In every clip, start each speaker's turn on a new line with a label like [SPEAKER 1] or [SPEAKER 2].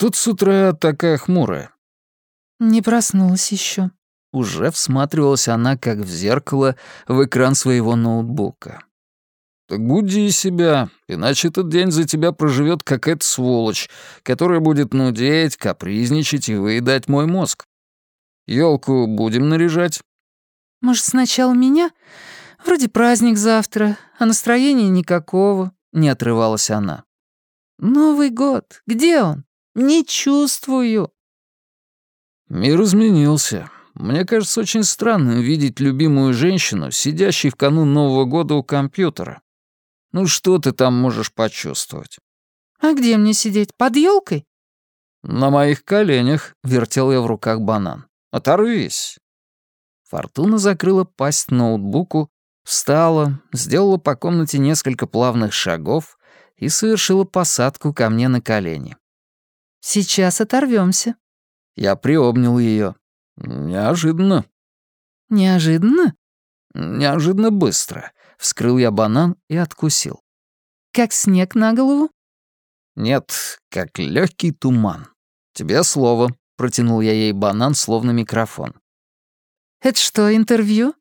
[SPEAKER 1] «Что ты с утра такая хмурая?»
[SPEAKER 2] «Не проснулась еще.
[SPEAKER 1] Уже всматривалась она, как в зеркало, в экран своего ноутбука. «Так буди себя, иначе этот день за тебя проживет какая-то сволочь, которая будет нудеть, капризничать и выедать мой мозг. Елку будем наряжать?»
[SPEAKER 2] «Может, сначала меня? Вроде праздник завтра, а настроения никакого», — не отрывалась она. «Новый год. Где он? Не чувствую».
[SPEAKER 1] Мир изменился. Мне кажется очень странным видеть любимую женщину, сидящей в канун Нового года у компьютера. Ну что ты там можешь почувствовать?
[SPEAKER 2] А где мне сидеть? Под елкой?
[SPEAKER 1] На моих коленях вертел я в руках банан. Оторвись. Фортуна закрыла пасть ноутбуку, встала, сделала по комнате несколько плавных шагов и совершила посадку ко мне на колени.
[SPEAKER 2] «Сейчас оторвемся.
[SPEAKER 1] Я приобнял ее. «Неожиданно».
[SPEAKER 2] «Неожиданно?»
[SPEAKER 1] «Неожиданно быстро». Вскрыл я банан и откусил.
[SPEAKER 2] «Как снег на голову?»
[SPEAKER 1] «Нет, как легкий туман. Тебе слово», — протянул я ей банан, словно микрофон.
[SPEAKER 2] «Это что, интервью?»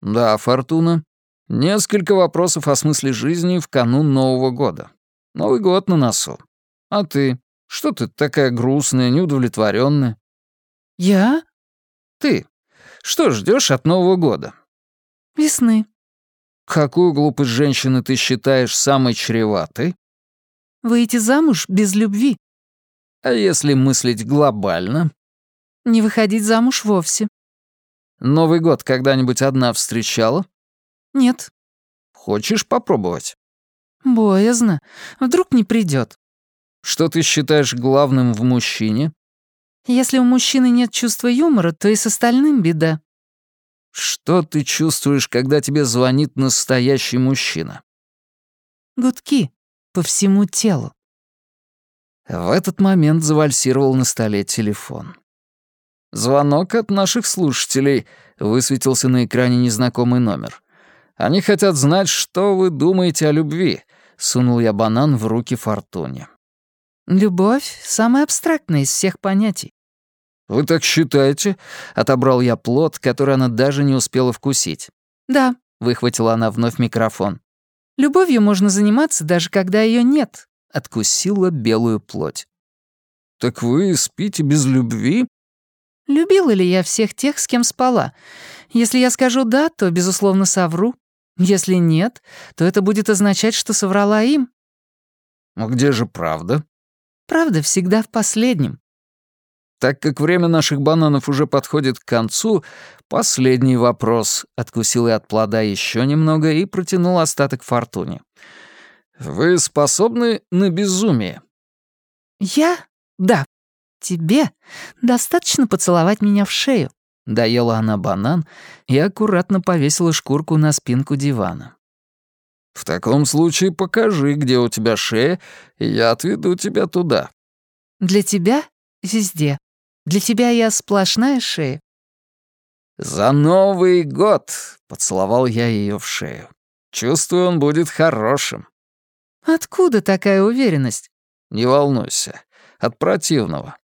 [SPEAKER 1] «Да, Фортуна. Несколько вопросов о смысле жизни в канун Нового года. Новый год на носу. А ты? Что ты такая грустная, неудовлетворенная?
[SPEAKER 2] «Я?»
[SPEAKER 1] Ты. Что ждешь от Нового года?
[SPEAKER 2] Весны.
[SPEAKER 1] Какую глупость женщины ты считаешь самой чреватой?
[SPEAKER 2] Выйти замуж без любви.
[SPEAKER 1] А если мыслить глобально?
[SPEAKER 2] Не выходить замуж вовсе.
[SPEAKER 1] Новый год когда-нибудь одна встречала?
[SPEAKER 2] Нет.
[SPEAKER 1] Хочешь попробовать?
[SPEAKER 2] Боязно. Вдруг не придет.
[SPEAKER 1] Что ты считаешь главным в мужчине?
[SPEAKER 2] Если у мужчины нет чувства юмора, то и с остальным беда.
[SPEAKER 1] Что ты чувствуешь, когда тебе звонит настоящий мужчина?
[SPEAKER 2] Гудки по всему телу.
[SPEAKER 1] В этот момент завальсировал на столе телефон. «Звонок от наших слушателей», — высветился на экране незнакомый номер. «Они хотят знать, что вы думаете о любви», — сунул я банан в руки Фортуне.
[SPEAKER 2] Любовь — самая абстрактная из всех понятий.
[SPEAKER 1] «Вы так считаете?» — отобрал я плод, который она даже не успела вкусить.
[SPEAKER 2] «Да», — выхватила она вновь микрофон. «Любовью можно заниматься, даже когда ее нет», — откусила белую плоть.
[SPEAKER 1] «Так вы спите без любви?»
[SPEAKER 2] «Любила ли я всех тех, с кем спала? Если я скажу «да», то, безусловно, совру. Если нет, то это будет означать, что соврала им».
[SPEAKER 1] «А где же правда?»
[SPEAKER 2] Правда всегда в последнем.
[SPEAKER 1] Так как время наших бананов уже подходит к концу, последний вопрос. Откусил я от плода еще немного и протянул остаток фортуне. Вы способны на безумие?
[SPEAKER 2] Я? Да. Тебе достаточно поцеловать меня в шею. Доела она банан и аккуратно повесила шкурку на спинку дивана.
[SPEAKER 1] «В таком случае покажи, где у тебя шея, и я отведу тебя туда».
[SPEAKER 2] «Для тебя везде. Для тебя я сплошная шея».
[SPEAKER 1] «За Новый год!» — поцеловал я ее в шею. «Чувствую, он будет хорошим».
[SPEAKER 2] «Откуда такая уверенность?»
[SPEAKER 1] «Не волнуйся. От противного».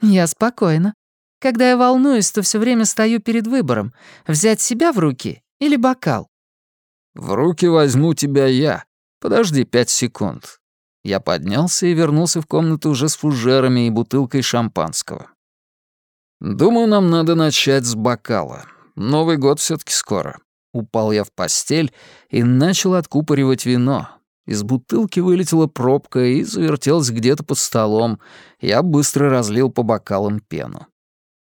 [SPEAKER 2] «Я спокойна. Когда я волнуюсь, то все время стою перед выбором — взять себя в руки или бокал.
[SPEAKER 1] «В руки возьму тебя я. Подожди пять секунд». Я поднялся и вернулся в комнату уже с фужерами и бутылкой шампанского. «Думаю, нам надо начать с бокала. Новый год все таки скоро». Упал я в постель и начал откупоривать вино. Из бутылки вылетела пробка и завертелась где-то под столом. Я быстро разлил по бокалам пену.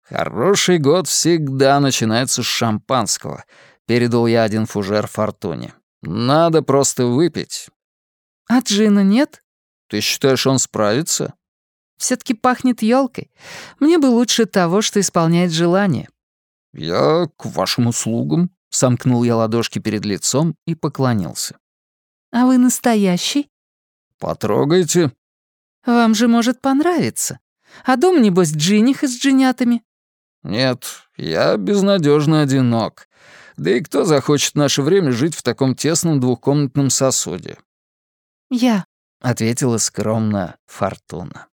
[SPEAKER 1] Хороший год всегда начинается с шампанского, Передал я один фужер Фортуне. «Надо просто выпить».
[SPEAKER 2] «А джина нет?»
[SPEAKER 1] «Ты считаешь, он справится?»
[SPEAKER 2] все таки пахнет елкой. Мне бы лучше того, что исполняет желание».
[SPEAKER 1] «Я к вашим услугам», — сомкнул я ладошки перед лицом и поклонился.
[SPEAKER 2] «А вы настоящий?»
[SPEAKER 1] «Потрогайте».
[SPEAKER 2] «Вам же может понравиться. А дом, небось, джиниха с джинятами?»
[SPEAKER 1] «Нет, я безнадежно одинок. Да и кто захочет в наше время жить в таком тесном двухкомнатном сосуде?»
[SPEAKER 2] «Я», —
[SPEAKER 1] ответила скромно Фортуна.